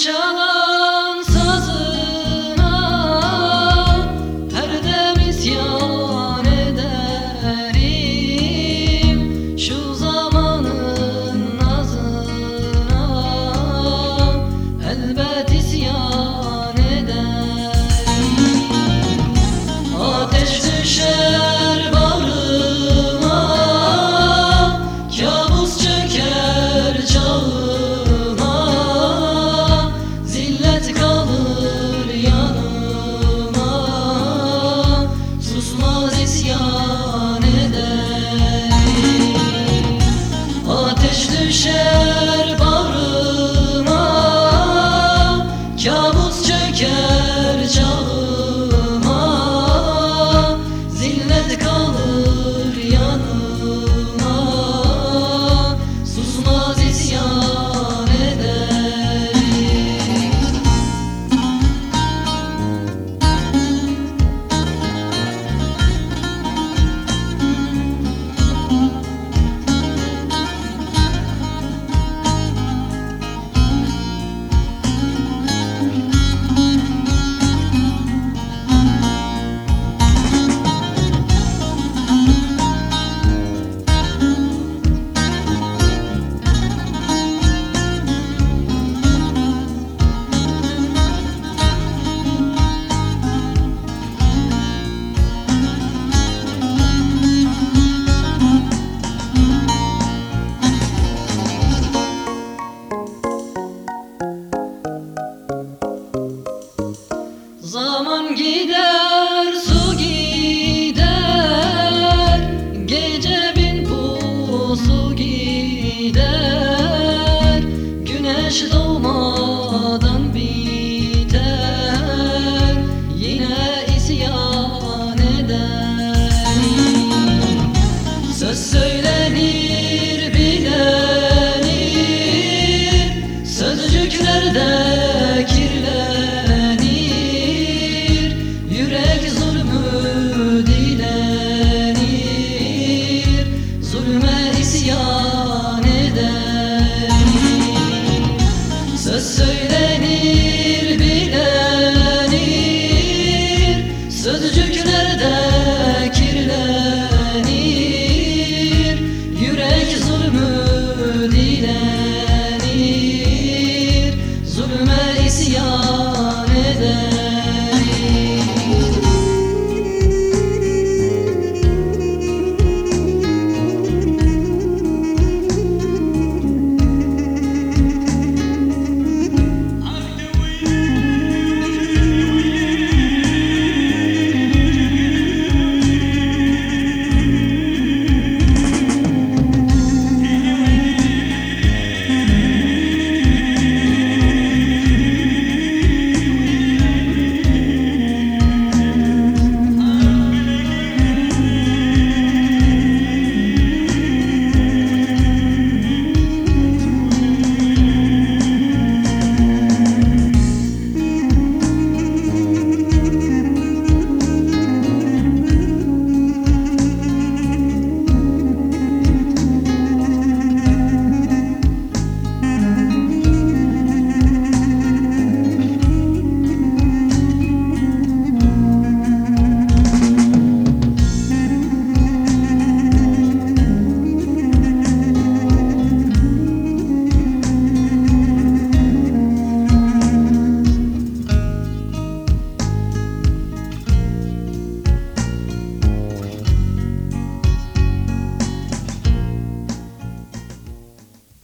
Just. is yours. a